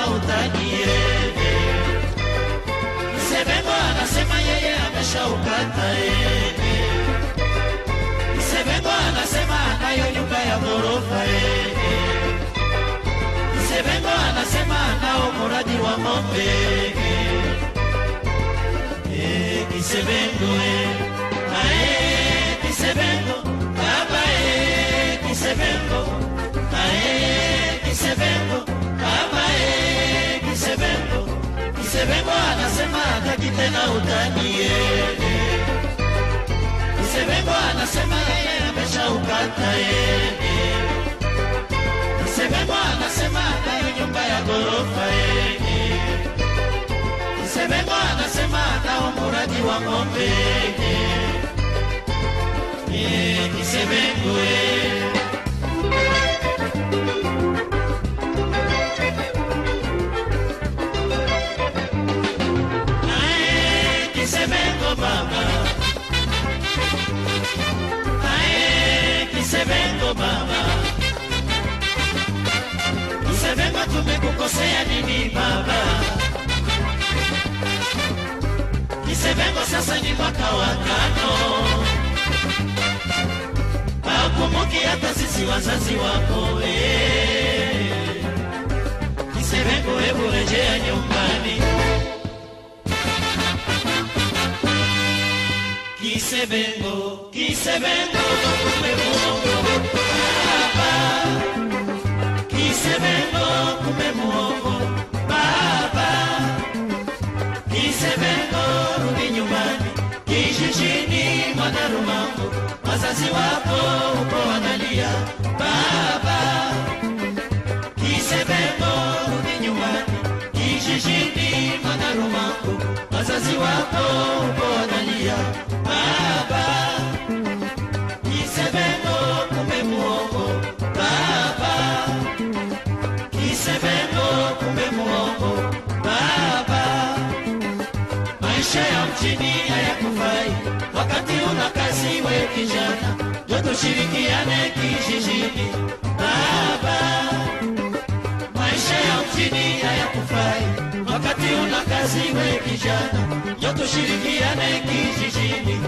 tena utanie. Kisebengo anasema yeye ameshaukata eh. Msebengo anasema anayo nyumba ya ghorofa eh. Msebengo anasema anao muradi wa ng'ombe eh. Kisebengo eh. Hataki tena utani eh. Kisebengo anasema yeye ameshaukata eh. Kisebengo anasema anayo nyumba ya ghorofa yeye Kisebengo anasema anao muradi wa ng'ombe eh. Kisebengo tumekukosea nini baba Kisebengo sasa ni mwaka wa tano Hakumbuki hata sisi wazazi wako eh. Kisebengo hebu rejea nyumbani Kisebengo, Kisebengo, kumbe muongo baba. Kisebengo, kumbe muongo Kisebengo, rudi nyumbani. Kijijini mwana Rumango, wazazi wako uko wanalia. Baba. Kisebengo, rudi nyumbani. Kijijini mwana wazazi wako uko wanalia kijana, tushirikiane kijijini. Baba. Maisha ya mjini hayakufai. Wakati una kazi, we kijana, tushirikiane kijijini